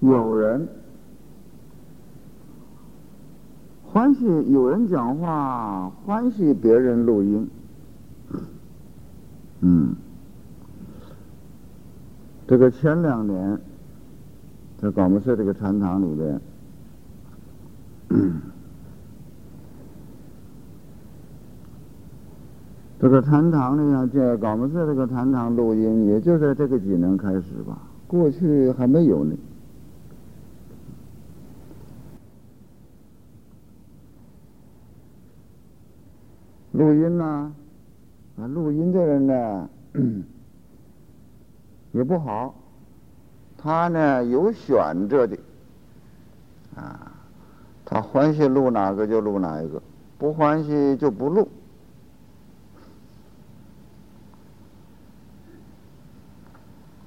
有人欢喜，有人讲话欢喜别人录音。嗯，这个前两年在广播社这个禅堂里边，这个禅堂里啊，这广播社这个禅堂录音，也就在这个几年开始吧，过去还没有呢。录音呢，啊，录音的人呢 也不好，他呢有选择的，啊，他欢喜录哪个就录哪一个，不欢喜就不录。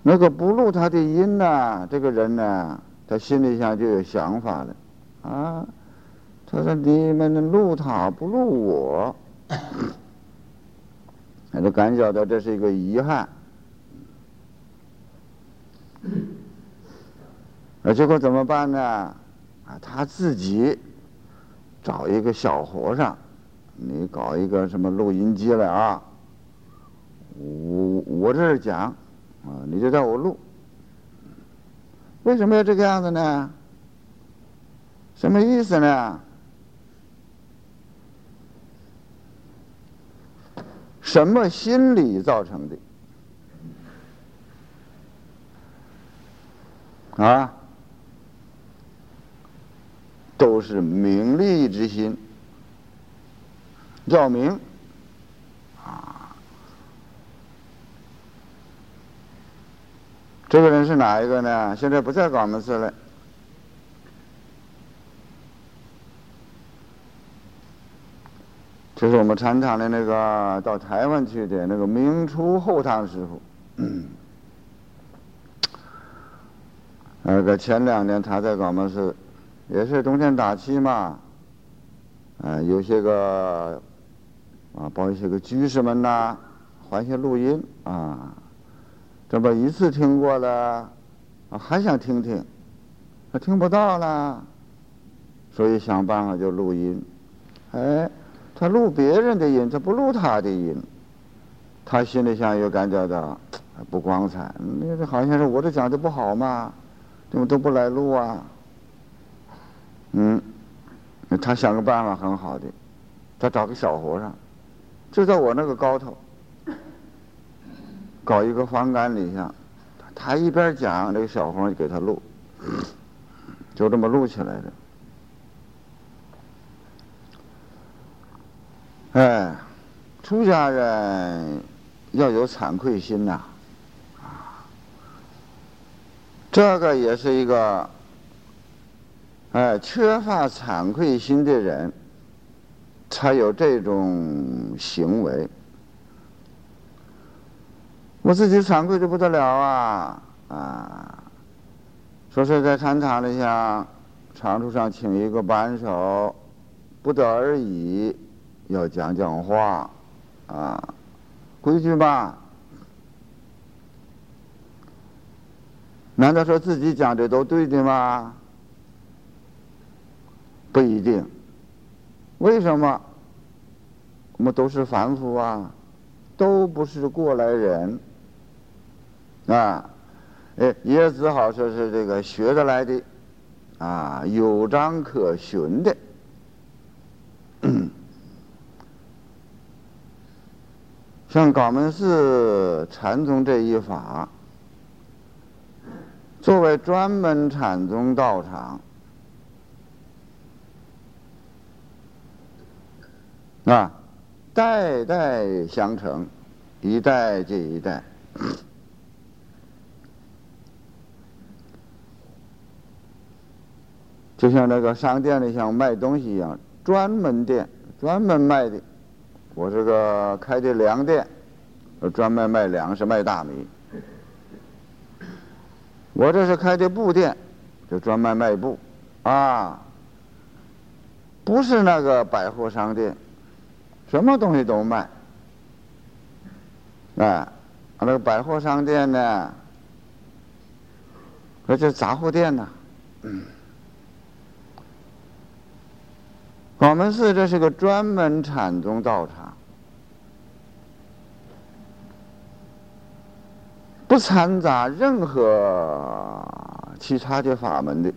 那个不录他的音呢，这个人呢，他心里想就有想法了，啊，他说你们录他不录我。他就感觉到这是一个遗憾，那结果怎么办呢？啊，他自己找一个小和尚，你搞一个什么录音机来啊？我我这儿讲啊，你就叫我录。为什么要这个样子呢？什么意思呢？什么心理造成的？啊，都是名利之心，要名啊。这个人是哪一个呢？现在不在广门寺了。这是我们禅堂的那个到台湾去的那个明初后堂师傅，那个前两年他在广门寺，也是冬天打气嘛，啊，有些个啊，包一些个居士们呐，还些录音啊，这不一次听过了，还想听听，他听不到了，所以想办法就录音，哎。他录别人的音，他不录他的音，他心里想又感觉到不光彩。那个好像是我这讲的不好嘛，怎么都不来录啊？嗯，他想个办法很好的，他找个小和尚，就在我那个高头，搞一个房杆里下，他一边讲，这个小和尚给他录，就这么录起来的。哎，出家人要有惭愧心呐，啊，这个也是一个，哎，缺乏惭愧心的人才有这种行为。我自己惭愧的不得了啊啊！说是在禅堂里向长途上请一个扳手，不得而已。要讲讲话，啊，规矩吧？难道说自己讲的都对的吗？不一定。为什么？我们都是凡夫啊，都不是过来人，啊，哎，也只好说是这个学得来的，啊，有章可循的。像港门寺禅宗这一法，作为专门禅宗道场，啊，代代相承，一代接一代，就像那个商店里像卖东西一样，专门店，专门卖的。我这个开的粮店，专门卖粮食、卖大米。我这是开的布店，就专门卖布，啊，不是那个百货商店，什么东西都卖。哎，那个百货商店呢，那就杂货店呐，广门寺这是个专门禅宗道场，不掺杂任何其他的法门的，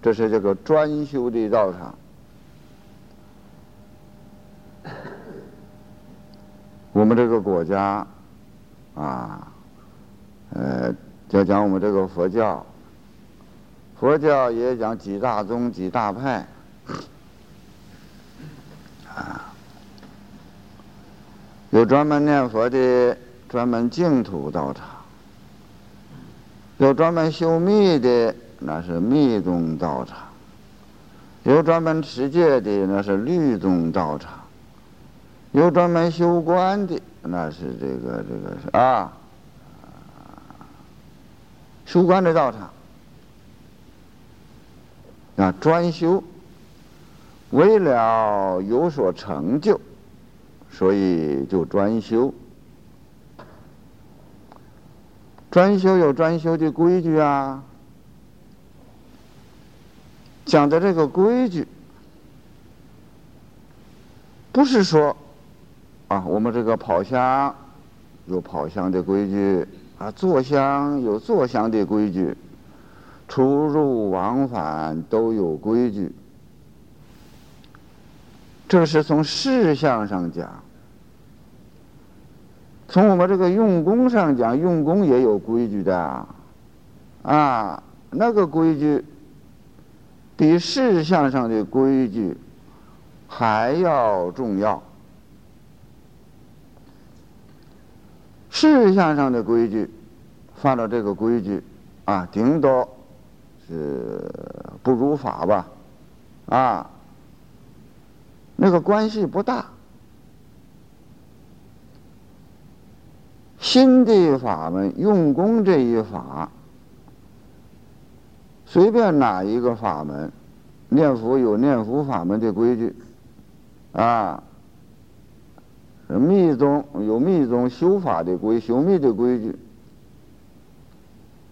这是这个专修的道场。我们这个国家，啊，呃，就讲我们这个佛教，佛教也讲几大宗几大派，啊，有专门念佛的，专门净土道场；有专门修密的，那是密宗道场；有专门持戒的，那是律宗道场。有专门修观的，那是这个这个啊，修观的道场啊，专修，为了有所成就，所以就专修。专修有专修的规矩啊，讲的这个规矩，不是说。啊，我们这个跑香有跑香的规矩啊，坐香有坐香的规矩，出入往返都有规矩。这是从事项上讲，从我们这个用功上讲，用功也有规矩的啊，那个规矩比事项上的规矩还要重要。事项上的规矩，犯了这个规矩，啊，顶多是不如法吧，啊，那个关系不大。新的法门用功这一法，随便哪一个法门，念佛有念佛法门的规矩，啊。密宗有密宗修法的规，修密的规矩。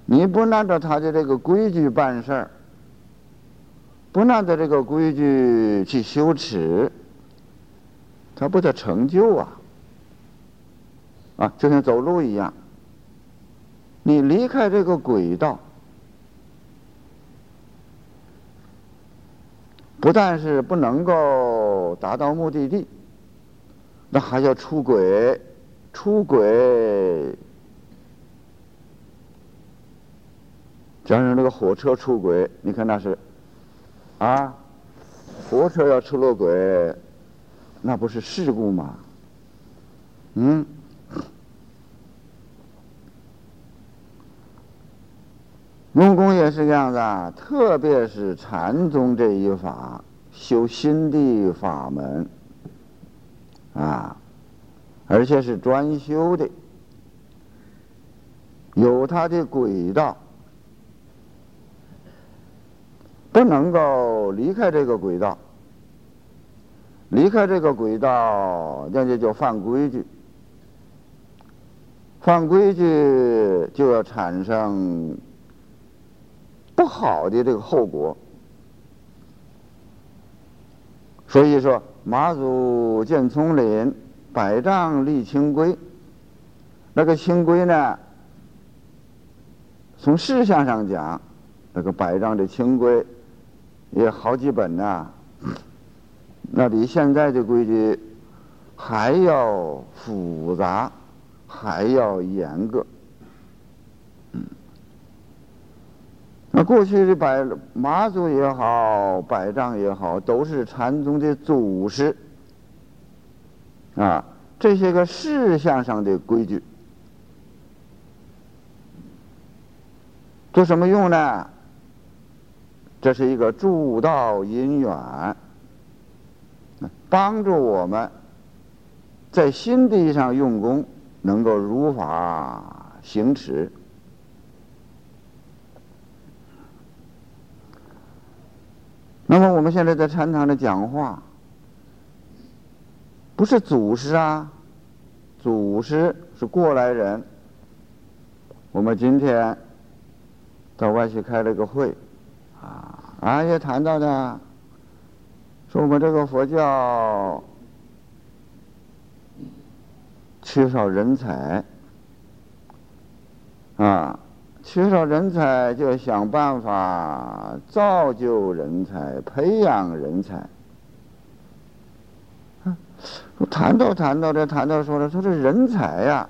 你不按照他的这个规矩办事儿，不按照这个规矩去修持，他不得成就啊！啊，就像走路一样，你离开这个轨道，不但是不能够达到目的地。那还要出轨，出轨，假如那个火车出轨，你看那是，啊，火车要出了轨，那不是事故吗？嗯，用功也是这样子啊，特别是禅宗这一法，修心的法门。啊，而且是专修的，有它的轨道，不能够离开这个轨道。离开这个轨道，那就叫犯规矩。犯规矩就要产生不好的这个后果。所以说。马祖见丛林，百丈立清规。那个清规呢？从事项上讲，那个百丈的清规也好几本呐。那比现在的规矩还要复杂，还要严格。那过去的百马祖也好，百丈也好，都是禅宗的祖师啊。这些个事项上的规矩，做什么用呢？这是一个助道因缘，帮助我们在心地上用功，能够如法行持。那么我们现在在禅堂里讲话，不是祖师啊，祖师是过来人。我们今天到外去开了个会，啊，啊也谈到呢，说我们这个佛教缺少人才，啊，缺少人才就要想办法造就人才，培养人才。我谈到谈到这谈到说了，说这人才呀，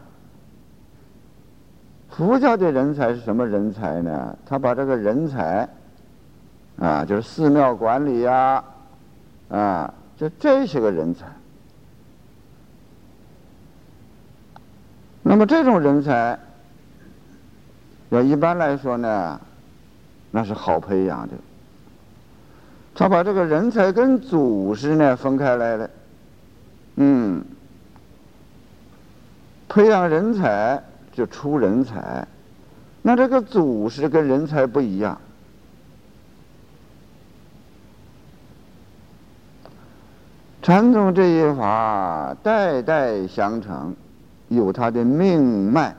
佛教的人才是什么人才呢？他把这个人才，啊，就是寺庙管理呀，啊，就这些个人才。那么这种人才，要一般来说呢，那是好培养的。他把这个人才跟祖师呢分开来了。嗯，培养人才就出人才，那这个祖师跟人才不一样。禅宗这一法代代相承，有它的命脉，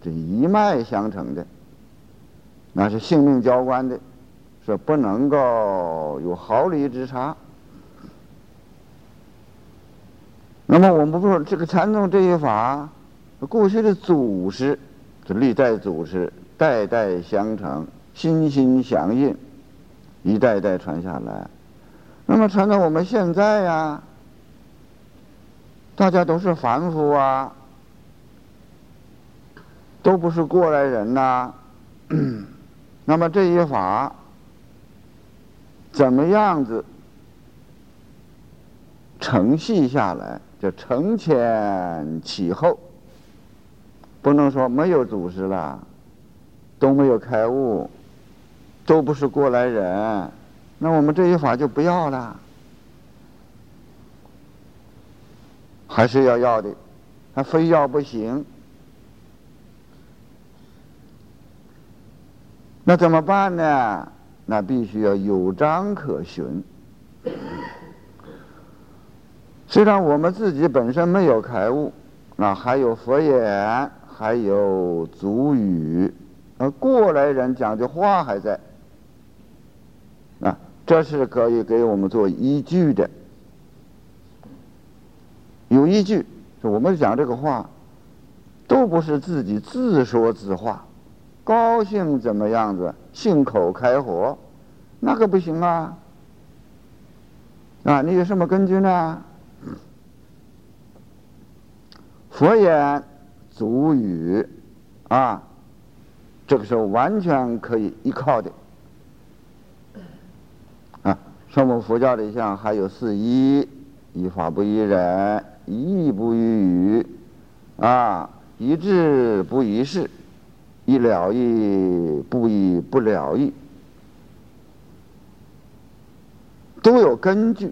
这一脉相承的，那是性命交关的，是不能够有毫厘之差。那么我们不说这个禅宗这一法，过去的祖师，这历代祖师代代相承，心心相印，一代代传下来。那么传到我们现在呀，大家都是凡夫啊，都不是过来人呐。那么这一法，怎么样子承续下来？就承前启后，不能说没有祖师了，都没有开悟，都不是过来人，那我们这一法就不要了，还是要要的，还非要不行，那怎么办呢？那必须要有章可循。虽然我们自己本身没有开悟，那还有佛言，还有祖语，而过来人讲的话还在，啊，这是可以给我们做依据的，有依据。我们讲这个话，都不是自己自说自话，高兴怎么样子，信口开河，那可不行啊！啊，你有什么根据呢？佛言、足语，啊，这个时候完全可以依靠的。啊，说我们佛教里像还有四依：依法不依人，依义不依语，啊，依智不依事，一了义不依不了义，都有根据。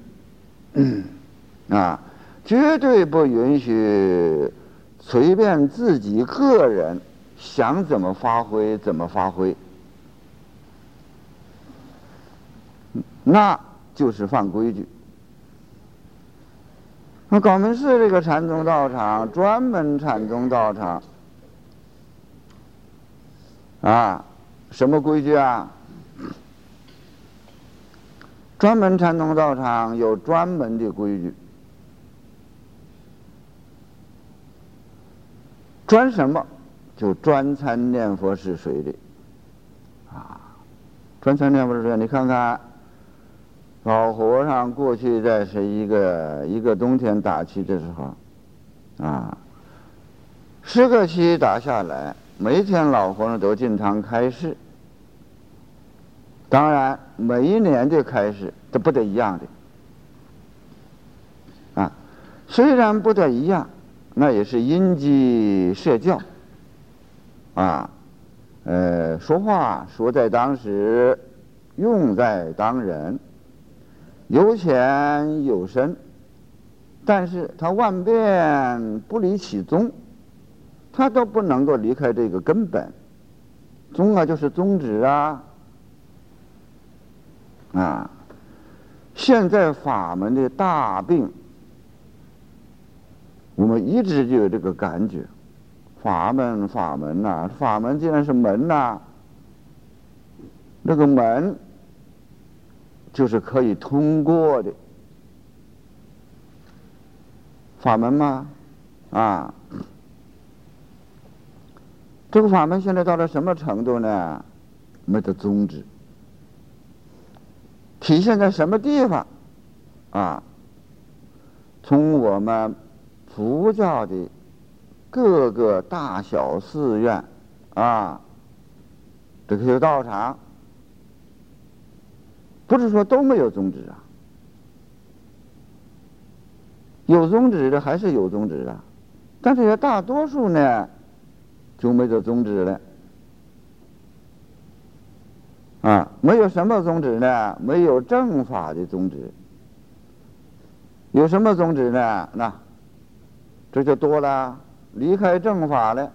啊。绝对不允许随便自己个人想怎么发挥怎么发挥，那就是犯规矩。那高门寺这个禅宗道场，专门禅宗道场啊，什么规矩啊？专门禅宗道场有专门的规矩。专什么？就专参念佛是谁的？啊，专参念佛是谁？你看看，老和尚过去在是一个一个冬天打气的时候，啊，十个气打下来，每天老和尚都进堂开示。当然，每一年的开示都不得一样的，啊，虽然不得一样。那也是因机设教，啊，呃，说话说在当时，用在当人，有浅有深，但是他万变不离其宗，他都不能够离开这个根本，宗啊就是宗旨啊，啊，现在法门的大病。我们一直就有这个感觉，法门法门呐，法门既然是门呐，那个门就是可以通过的法门吗？啊，这个法门现在到了什么程度呢？没得宗旨，体现在什么地方？啊，从我们佛教的各个大小寺院啊，这个道场，不是说都没有宗旨啊，有宗旨的还是有宗旨的，但是也大多数呢，就没得宗旨了。啊，没有什么宗旨呢？没有正法的宗旨。有什么宗旨呢？那这就多了，离开正法了，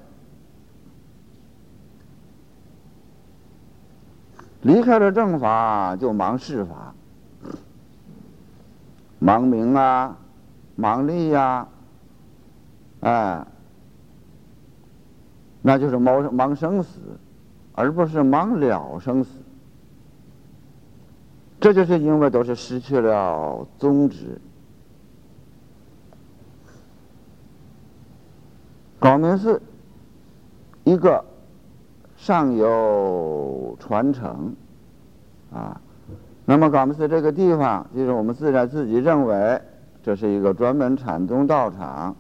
离开了正法就忙事法，忙名啊，忙利呀，哎，那就是忙忙生死，而不是忙了生死。这就是因为都是失去了宗旨。高明寺一个上有传承啊，那么高明寺这个地方，就是我们自然自己认为这是一个专门禅宗道场，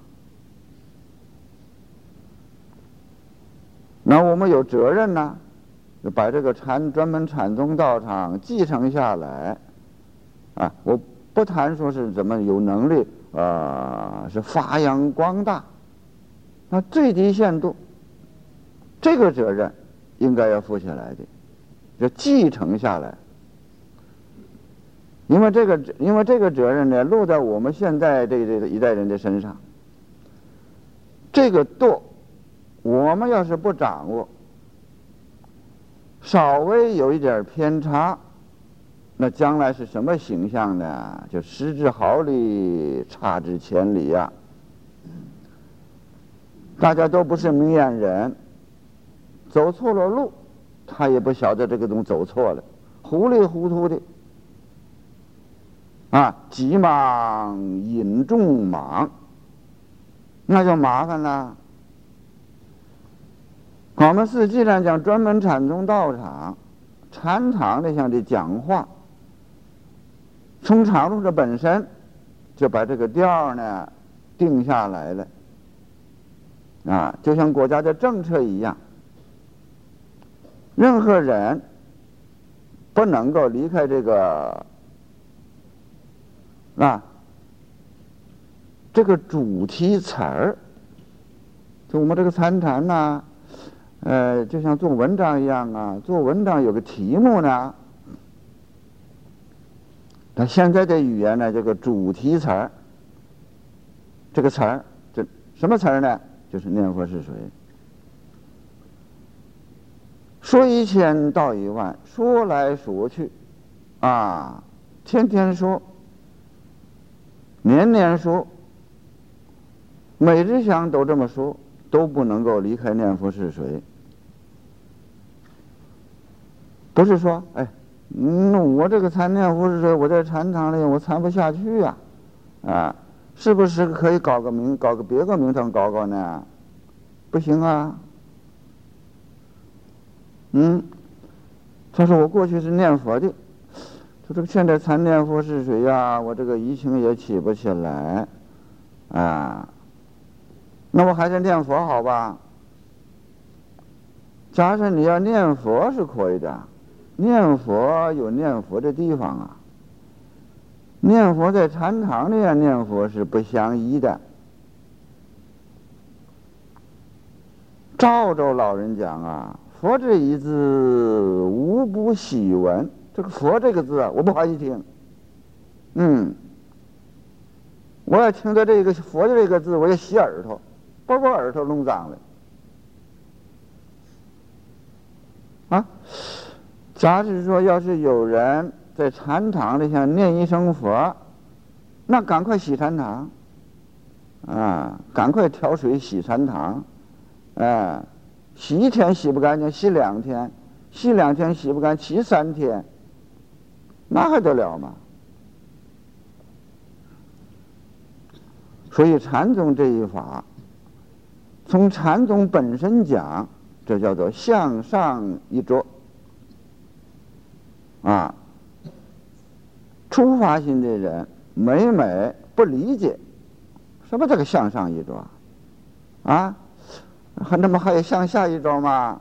那我们有责任呢。把这个禅专门禅宗道场继承下来，啊，我不谈说是怎么有能力，啊，是发扬光大，那最低限度，这个责任应该要负起来的，就继承下来，因为这个因为这个责任呢，落在我们现在这这一代人的身上，这个度，我们要是不掌握。稍微有一点偏差，那将来是什么形象呢？就失之毫厘，差之千里呀！大家都不是明眼人，走错了路，他也不晓得这个东西走错了，糊里糊涂的啊，急忙引众忙，那就麻烦了。我们是既然讲专门禅宗道场，禅堂的像这讲话，从长路的本身就把这个调呢定下来了，啊，就像国家的政策一样，任何人不能够离开这个啊这个主题词儿，就我们这个参禅呐。呃，就像做文章一样啊，做文章有个题目呢。那现在的语言呢，这个主题词儿，这个词儿，这什么词儿呢？就是念佛是谁？说一千道一万，说来说去，啊，天天说，年年说，每日想都这么说，都不能够离开念佛是谁。不是说，哎，嗯我这个参念佛是说，我在禅堂里我参不下去呀，啊，是不是可以搞个名，搞个别个名堂搞搞呢？不行啊。嗯，他说我过去是念佛的，他说现在参念佛是谁呀？我这个疫情也起不起来，啊，那我还是念佛好吧？假设你要念佛是可以的。念佛有念佛的地方啊，念佛在禅堂里念佛是不相依的。赵州老人讲啊，“佛这一字无不喜闻。”这个“佛”这个字啊，我不好意听。嗯，我要听到这个“佛”的这个字，我要洗耳朵，把我耳朵弄脏了。啊。假使说，要是有人在禅堂里想念一声佛，那赶快洗禅堂，啊，赶快挑水洗禅堂，哎，洗一天洗不干净，洗两天，洗两天洗不干，洗三天，那还得了吗？所以禅宗这一法，从禅宗本身讲，这叫做向上一着啊。出发心的人每每不理解什么这个向上一着啊，还那么还有向下一着吗？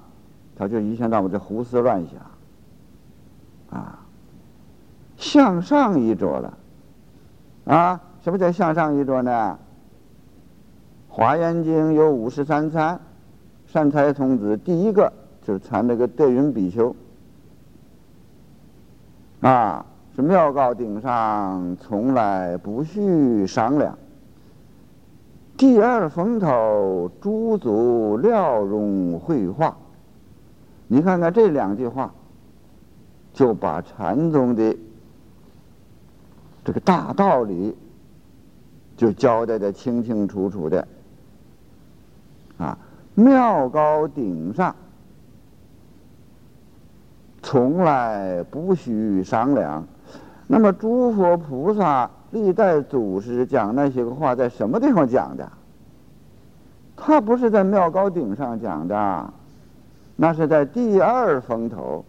他就一天到晚就胡思乱想啊。向上一着了啊。什么叫向上一着呢？《华严经》有五十三参，善财童子第一个就是参那个德云比丘，啊，是庙高顶上从来不须商量。第二风头诸祖料容绘画，你看看这两句话，就把禅宗的这个大道理。就交代的清清楚楚的，啊，庙高顶上，从来不许商量。那么诸佛菩萨历代祖师讲那些个话，在什么地方讲的？他不是在庙高顶上讲的，那是在第二峰头。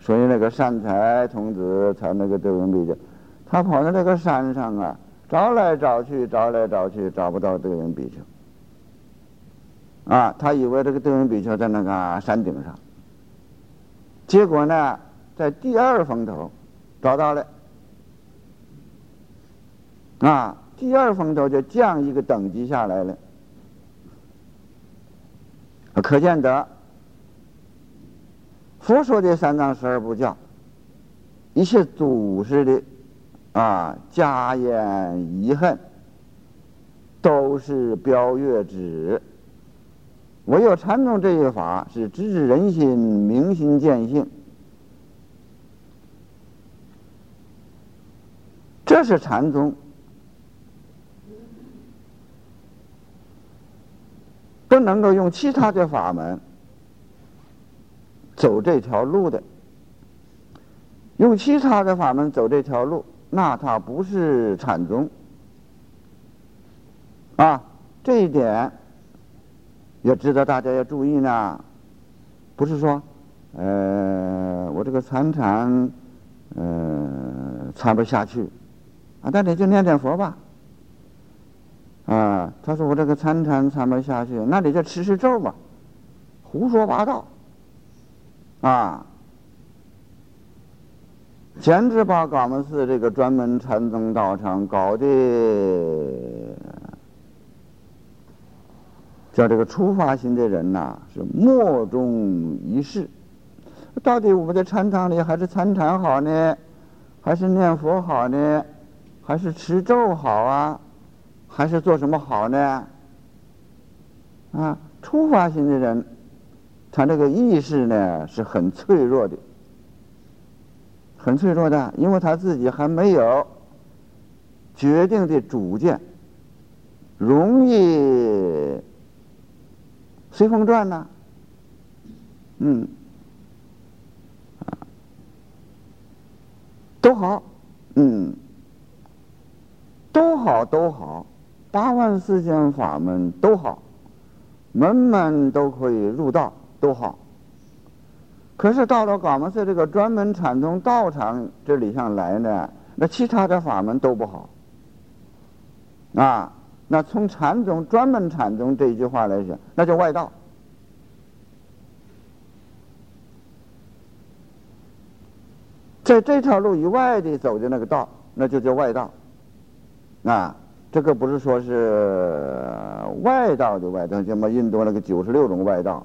所以那个善财童子才那个德文比丘，他跑到那个山上啊。找来找去，找来找去，找不到德云比丘。啊，他以为这个德云比丘在那个山顶上。结果呢，在第二风头找到了。啊，第二风头就降一个等级下来了。可见得，佛说的三藏十二部教，一切祖师的。啊，家言遗恨都是标月指，唯有禅宗这一法是直指人心、明心见性，这是禅宗不能够用其他的法门走这条路的，用其他的法门走这条路。那他不是禅宗啊，这一点也值得大家要注意呢。不是说，呃，我这个参禅，呃，参不下去啊，那你就念念佛吧。啊，他说我这个参禅参不下去，那你就持持咒吧，胡说八道啊。简直把嘎门寺这个专门禅宗道场搞得叫这个出发心的人呐是莫衷一是。到底我们在禅堂里还是参禅好呢，还是念佛好呢，还是持咒好啊，还是做什么好呢？啊，出发心的人，他这个意识呢是很脆弱的。很脆弱的，因为他自己还没有决定的主见，容易随风转呐。嗯，都好，嗯，都好，都好，八万四千法门都好，门门都可以入道，都好。可是到了嘎门寺这个专门禅宗道场这里上来呢，那其他的法门都不好。啊，那从禅宗专门禅宗这一句话来讲，那叫外道。在这条路以外的走的那个道，那就叫外道。啊，这个不是说是外道的外道，什么印度那个九十六种外道。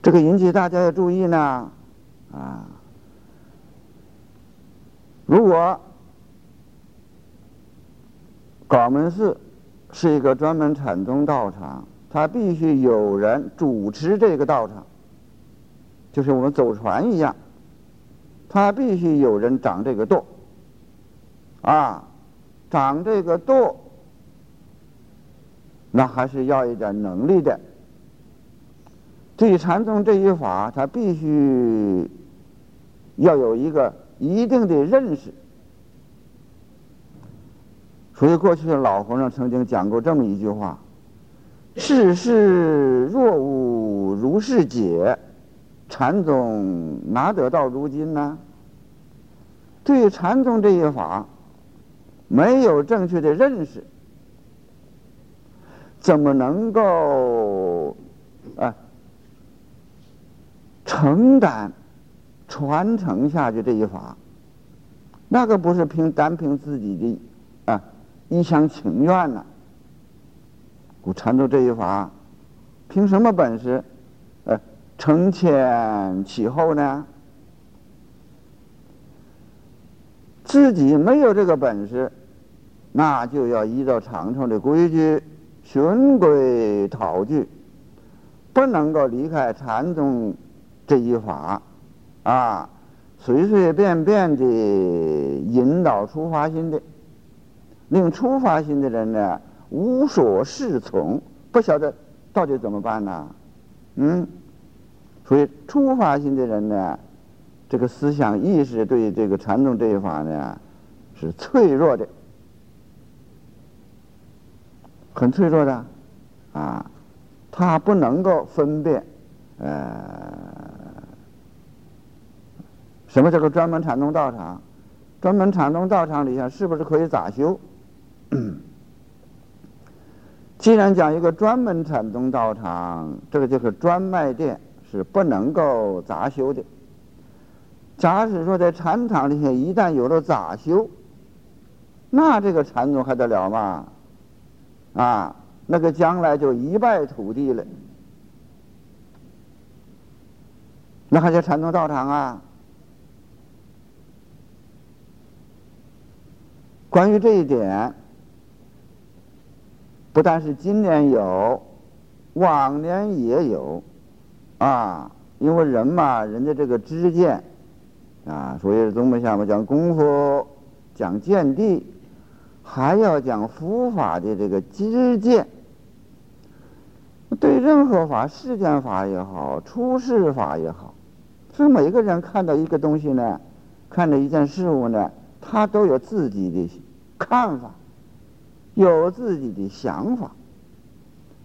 这个引起大家要注意呢，啊，如果搞门寺是一个专门禅宗道场，它必须有人主持这个道场，就是我们走船一样，它必须有人掌这个舵，啊，掌这个舵，那还是要一点能力的。对禅宗这一法，他必须要有一个一定的认识。所以过去的老和尚曾经讲过这么一句话：“世事若无如是解，禅宗哪得到如今呢？”对禅宗这一法没有正确的认识，怎么能够啊承担传承下去这一法？那个不是凭单凭自己的啊。一厢情愿呐！我禅宗这一法，凭什么本事，呃，承前启后呢？自己没有这个本事，那就要依照长城的规矩，循规蹈矩，不能够离开禅宗这一法，啊，随随便便的引导出发心的。令出发心的人呢无所适从，不晓得到底怎么办呢？嗯，所以出发心的人呢，这个思想意识对这个禅宗这一法呢是脆弱的，很脆弱的啊，他不能够分辨呃什么叫做专门禅宗道场，专门禅宗道场里下是不是可以咋修？既然讲一个专门禅宗道场，这个就是专卖店，是不能够杂修的。假使说在禅堂里面一旦有了杂修，那这个禅宗还得了吗？啊，那个将来就一败涂地了。那还叫禅宗道场啊？关于这一点。不但是今年有，往年也有，啊，因为人嘛，人家这个知见，啊，所以宗门下面讲功夫，讲见地，还要讲佛法的这个知见。对任何法，世间法也好，出世法也好，所以每个人看到一个东西呢，看到一件事物呢，他都有自己的看法。有自己的想法，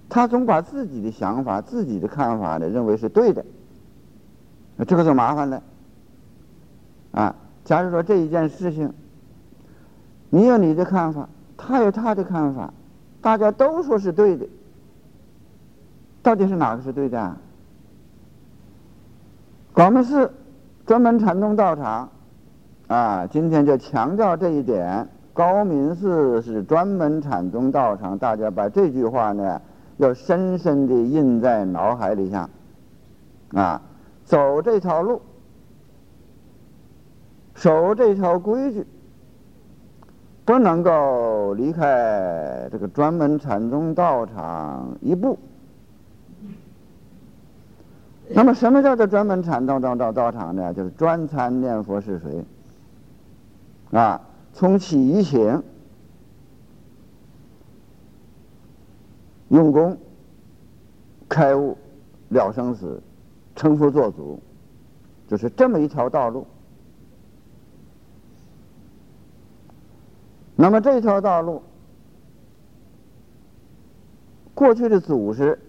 他总把自己的想法、自己的看法呢认为是对的，这个就麻烦了。啊，假如说这一件事情，你有你的看法，他有他的看法，大家都说是对的，到底是哪个是对的啊？广门寺专门禅宗道场，啊，今天就强调这一点。高明寺是专门禅宗道场，大家把这句话呢要深深的印在脑海里下，啊，走这条路，守这条规矩，不能够离开这个专门禅宗道场一步。那么，什么叫做专门禅宗道道道场呢？就是专参念佛是谁，啊。从起以前，用功、开悟、了生死、成佛作祖，就是这么一条道路。那么这条道路，过去的祖师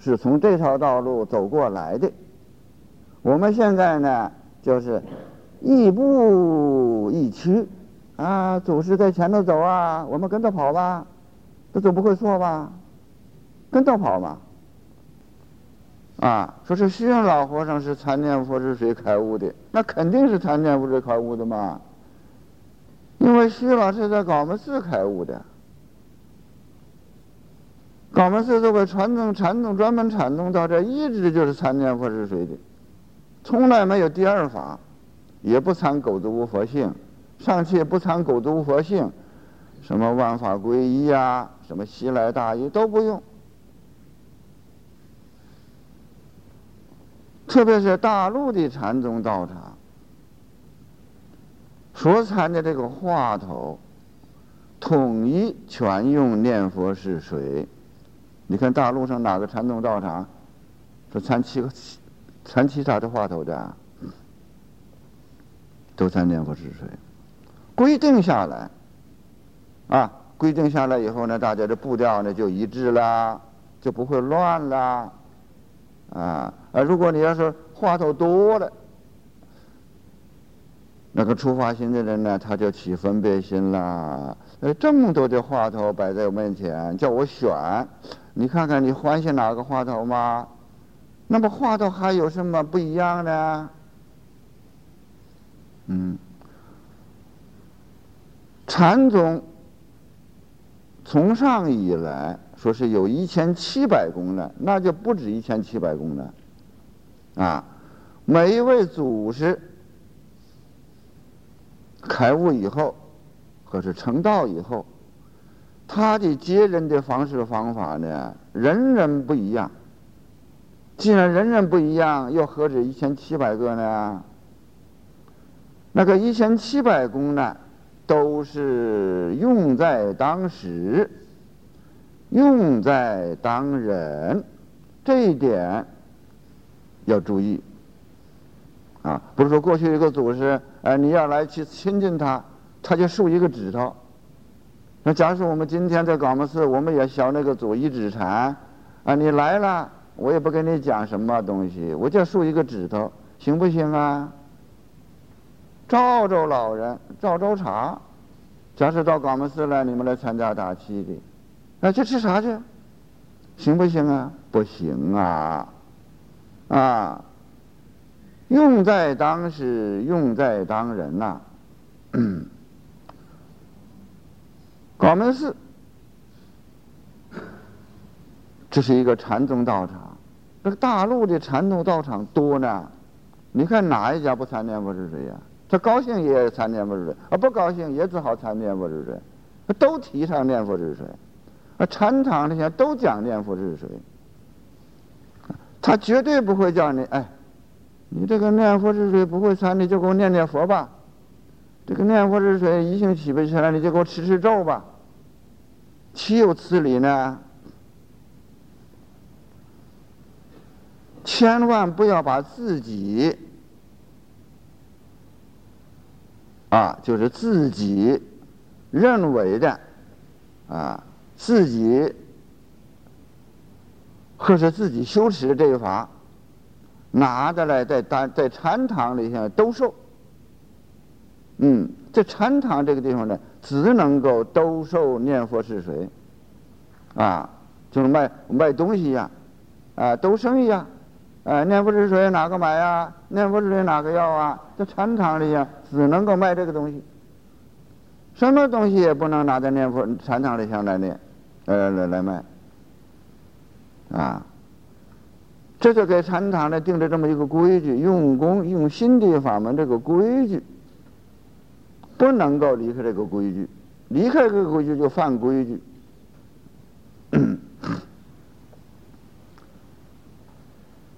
是从这条道路走过来的，我们现在呢，就是亦步亦趋。啊，祖师在前头走啊，我们跟着跑吧，这总不会错吧？跟着跑嘛。啊，说是虚云老和尚是参念佛是谁开悟的？那肯定是参念佛是开悟的嘛。因为虚老是在高门寺开悟的，高门寺作为传统禅宗专门禅宗，到这一直就是参念佛是谁的，从来没有第二法，也不参狗子无佛性。上去不参狗子无佛性，什么万法归一呀，什么西来大义都不用。特别是大陆的禅宗道场，所参的这个话头，统一全用念佛是水。你看大陆上哪个禅宗道场，说参其参其他的话头的，都参念佛治水，规定下来，啊，规定下来以后呢，大家的步调呢就一致啦，就不会乱啦，啊，啊，如果你要是话头多了。那个出发心的人呢，他就起分别心了。呃，这么多的话头摆在我面前，叫我选，你看看你欢喜哪个话头吗？那么话头还有什么不一样呢？嗯，禅宗从上以来说是有一千七百功呢，那就不止一千七百功了。啊，每一位祖师。开悟以后，或是成道以后，他的接人的方式方法呢，人人不一样。既然人人不一样，又何止一千七百个呢？那个一千七百功呢，都是用在当时，用在当人，这一点要注意。啊，不是说过去一个祖师。哎，你要来去亲近他，他就竖一个指头。那假使我们今天在广门寺，我们也学那个祖一指禅，啊，你来了，我也不跟你讲什么东西，我就竖一个指头，行不行啊？赵州老人，赵州茶，假使到广门寺来，你们来参加大七的，那去吃啥去？行不行啊？不行啊，啊。用在当时，用在当人呐。广门寺，这是一个禅宗道场。这个大陆的禅宗道场多呢，你看哪一家不参念佛是谁呀？他高兴也参念佛是谁，啊不高兴也只好参念佛是谁，都提倡念佛是谁。啊，禅堂那些都讲念佛是谁，他绝对不会叫你哎。你这个念佛之水不会参，你就给我念念佛吧。这个念佛之水一心起不起来，你就给我持持咒吧。岂有此理呢？千万不要把自己啊，就是自己认为的啊，自己或是自己修持的这一法。拿着来在大在禅堂里现兜售，嗯，在禅堂这个地方呢，只能够兜售念佛是谁，啊，就是卖卖东西呀，啊，兜生意呀，啊，哎念佛是水哪个买呀？念佛是水哪个要啊？在禅堂里呀，只能够卖这个东西，什么东西也不能拿在念佛禅堂里向来念，呃，来来卖，啊。这就给禅堂呢定了这么一个规矩，用功用心的法门，这个规矩不能够离开这个规矩，离开这个规矩就犯规矩。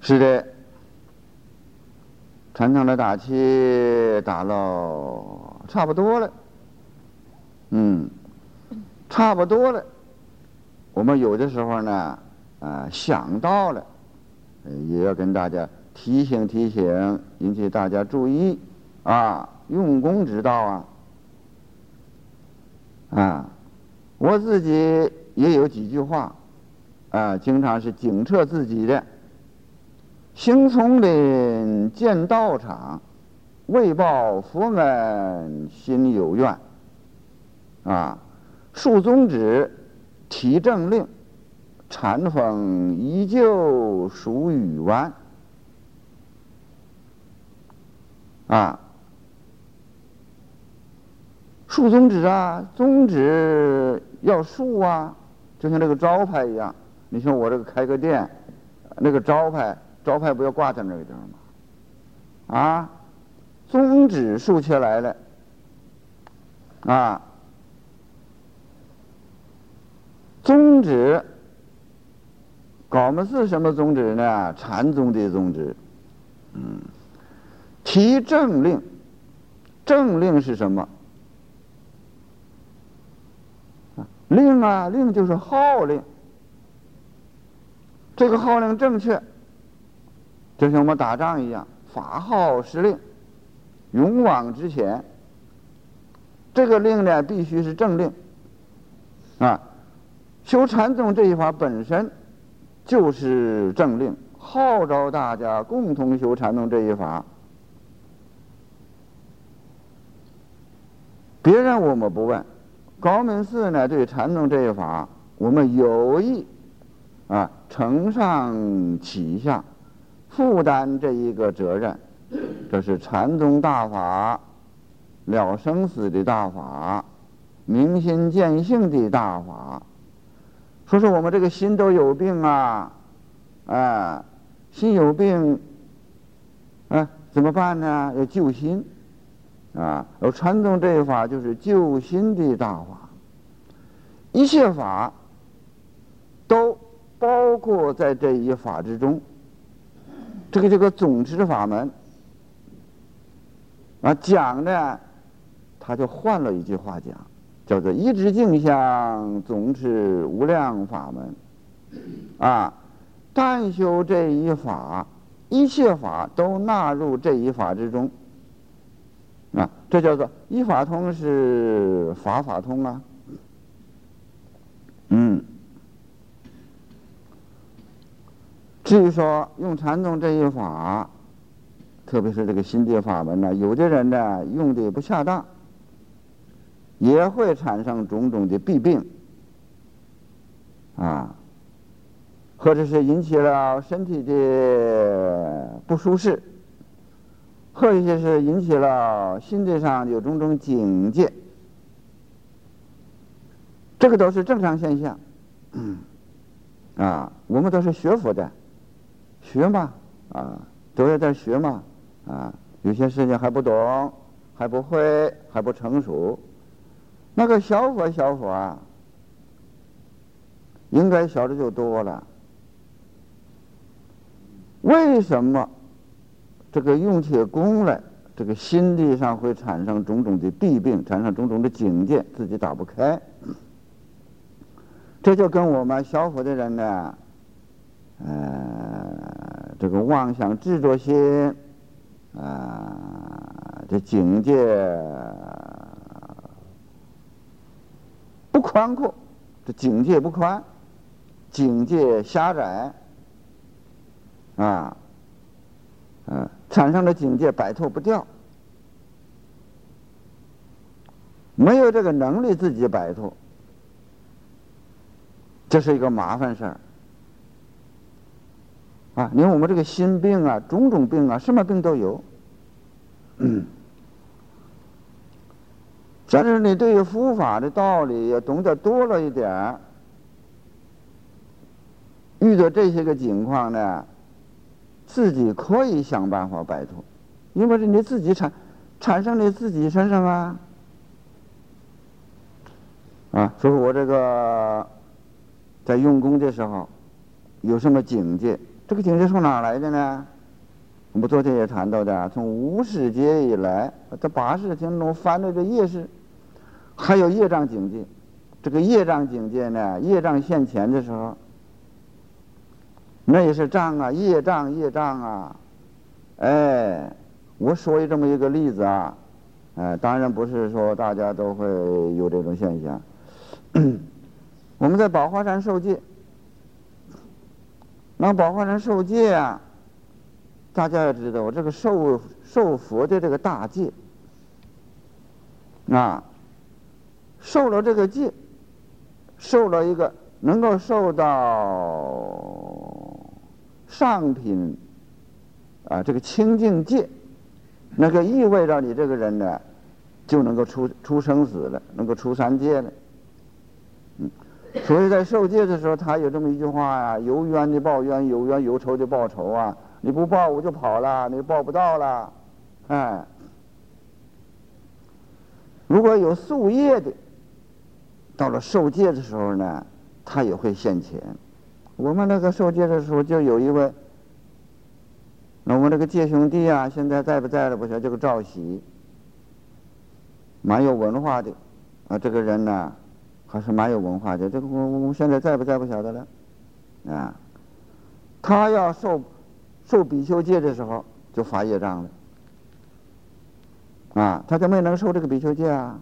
是的，传统的打气打了差不多了，嗯，差不多了。我们有的时候呢，啊，想到了。也要跟大家提醒提醒，引起大家注意啊！用功之道啊！啊，我自己也有几句话啊，经常是警策自己的：行丛林见道场，为报佛恩心有愿啊！竖宗旨，提正令。禅风依旧属雨湾啊，竖宗旨啊，宗旨要竖啊，就像这个招牌一样。你像我这个开个店，那个招牌，招牌不要挂在那个地方吗？啊，宗旨竖起来了啊，宗旨。搞们是什么宗旨呢？禅宗的宗旨。嗯，提正令，正令是什么？令啊，令就是号令。这个号令正确，就像我们打仗一样，法号施令，勇往直前。这个令呢，必须是正令。啊，修禅宗这一法本身就是正令，号召大家共同修禅宗这一法。别人我们不问，高门寺呢对禅宗这一法，我们有意啊承上启下，负担这一个责任。这是禅宗大法，了生死的大法。明心见性的大法，说说我们这个心都有病啊，哎，心有病，哎，怎么办呢？要救心，啊，而禅宗这一法就是救心的大法，一切法都包括在这一法之中，这个这个总持法门，啊，讲呢，他就换了一句话讲。叫做一直镜像，总持无量法门，啊，但修这一法，一切法都纳入这一法之中，啊，这叫做一法通是法法通啊，至于说用禅宗这一法，特别是这个心地法门呢，有的人呢用的不恰当。也会产生种种的弊病，啊，或者是引起了身体的不舒适，或者是引起了心智上有种种警戒，这个都是正常现象，啊，我们都是学佛的，学嘛，啊，都要在学嘛，啊，有些事情还不懂，还不会，还不成熟。那个小佛小佛啊，应该晓得就多了。为什么这个用起功来，这个心理上会产生种种的弊病，产生种种的境界，自己打不开？这就跟我们小佛的人呢，呃，这个妄想执着心啊，这境界。不宽阔，这境界不宽，境界狭窄，啊，嗯，产生的境界摆脱不掉，没有这个能力自己摆脱，这是一个麻烦事儿，啊，你看我们这个心病啊，种种病啊，什么病都有。嗯但是你对于佛法的道理也懂得多了一点儿，遇到这些个情况呢，自己可以想办法摆脱，因为是你自己产产生你自己身上啊。啊，所以我这个在用功的时候有什么境界？这个境界从哪来的呢？我们昨天也谈到的，从无始劫以来，这八世天中翻的这业事。还有业障境界，这个业障境界呢，业障现前的时候，那也是障啊，业障业障啊，哎，我说一这么一个例子啊，哎，当然不是说大家都会有这种现象。我们在宝华山受戒，那宝华山受戒啊，大家要知道，我这个受受佛的这个大戒啊。受了这个戒，受了一个能够受到上品啊，这个清净戒，那个意味着你这个人呢，就能够出出生死了，能够出三界了。所以在受戒的时候，他有这么一句话呀：有冤的报冤，有冤有仇的报仇啊！你不报我就跑了，你报不到了，哎。如果有宿业的。到了受戒的时候呢，他也会现钱。我们那个受戒的时候，就有一位，那我们这个戒兄弟啊，现在在不在了？不晓得。这个赵喜，蛮有文化的啊，这个人呢，还是蛮有文化的。这个我我现在在不在不晓得了，啊，他要受受比丘戒的时候就发业障了。啊，他就没能受这个比丘戒啊。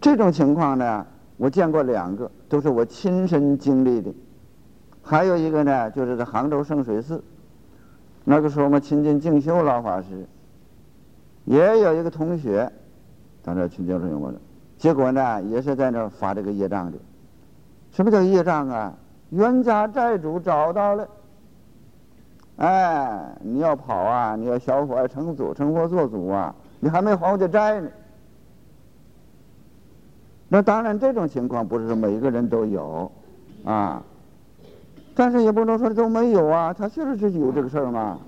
这种情况呢，我见过两个，都是我亲身经历的。还有一个呢，就是在杭州圣水寺，那个时候我们亲近静修老法师，也有一个同学在那去交流我的，结果呢，也是在那儿发这个业障的。什么叫业障啊？冤家债主找到了。哎，你要跑啊！你要小佛成祖成佛做祖啊！你还没还我的债呢。那当然，这种情况不是说每一个人都有啊，但是也不能说都没有啊。他确实是有这个事儿嘛。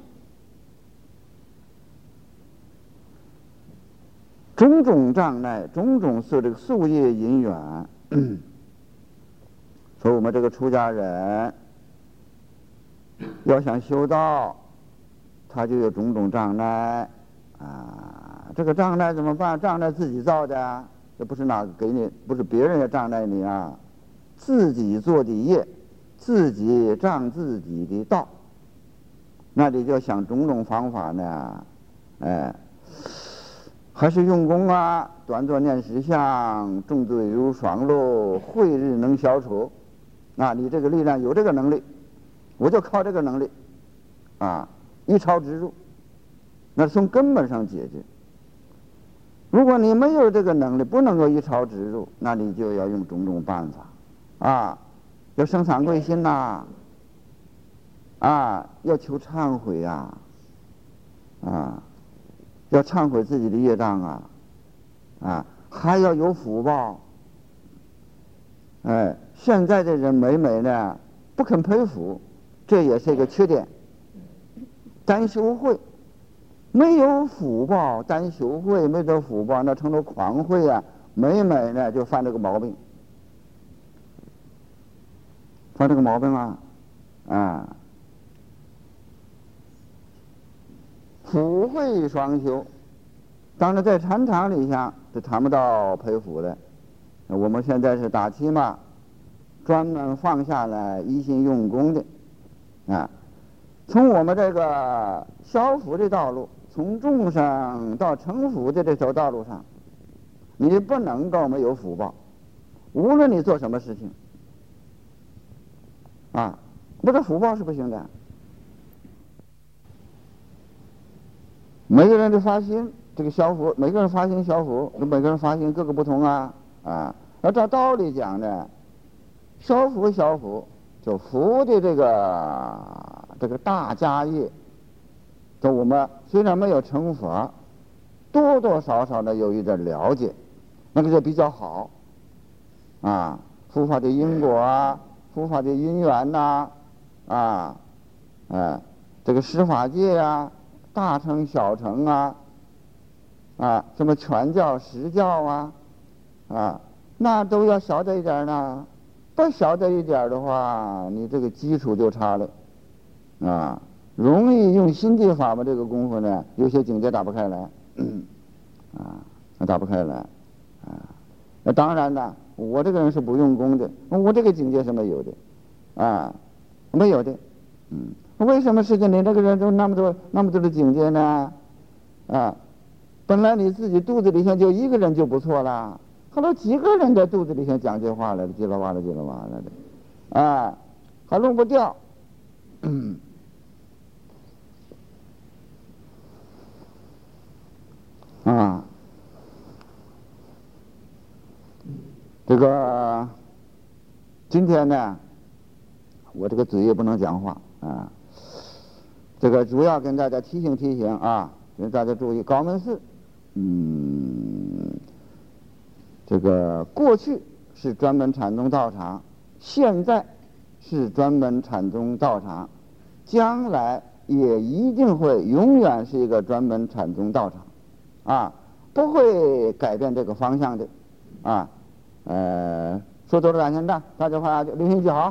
种种障碍，种种是这个宿业因缘，说我们这个出家人。要想修道，他就有种种障碍啊！这个障碍怎么办？障碍自己造的，这不是哪个给你，不是别人要障碍你啊！自己做的业，自己障自己的道，那你就想种种方法呢？哎，还是用功啊！端坐念十相，重罪如霜露，慧日能消除。啊，你这个力量有这个能力。我就靠这个能力，啊，一超直入，那从根本上解决。如果你没有这个能力，不能够一超直入，那你就要用种种办法，啊，要生惭愧心呐，啊，要求忏悔啊，啊，要忏悔自己的业障啊，啊，还要有福报。哎，现在的人每每呢不肯佩服。这也是一个缺点。单修会没有福报，单修会没得福报，那成了狂会啊！每每呢就犯这个毛病，犯这个毛病啊，啊，福慧双修，当然在禅堂里下是谈不到培福的。我们现在是打七嘛，专门放下来一心用功的。啊，从我们这个消福的道路，从众生到成福的这条道路上，你不能够没有福报。无论你做什么事情，啊，不是福报是不行的。每个人的发心，这个消福，每个人发心消福，每个人发心各个不同啊啊。要照道理讲呢，消福消福。就福的这个这个大家业，就我们虽然没有成佛，多多少少的有一点了解，那个就比较好。啊，佛法的因果啊，佛法的因缘呐，啊，哎，这个施法界啊，大乘小乘啊，啊，什么全教实教啊，啊，那都要晓得一点呢。不晓得一点的话，你这个基础就差了，啊，容易用心地法嘛，这个功夫呢，有些境界打不开来，啊，那打不开来，啊，那当然呢，我这个人是不用功的，我这个境界是没有的，啊，没有的，嗯，为什么世界你这个人都那么多那么多的境界呢？啊，本来你自己肚子里头就一个人就不错了。后来几个人在肚子里先讲这话来了，叽啦哇啦叽啦哇啦的，啊，还弄不掉，啊，这个今天呢，我这个嘴也不能讲话啊，这个主要跟大家提醒提醒啊，大家注意，高门寺，嗯。这个过去是专门禅宗道场，现在是专门禅宗道场，将来也一定会永远是一个专门禅宗道场，啊，不会改变这个方向的，啊，呃，说多了两千大，大家话留心记好。